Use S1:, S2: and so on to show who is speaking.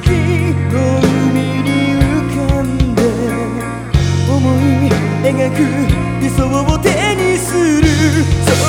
S1: 色の海に浮かんで思い描く理想を手にする。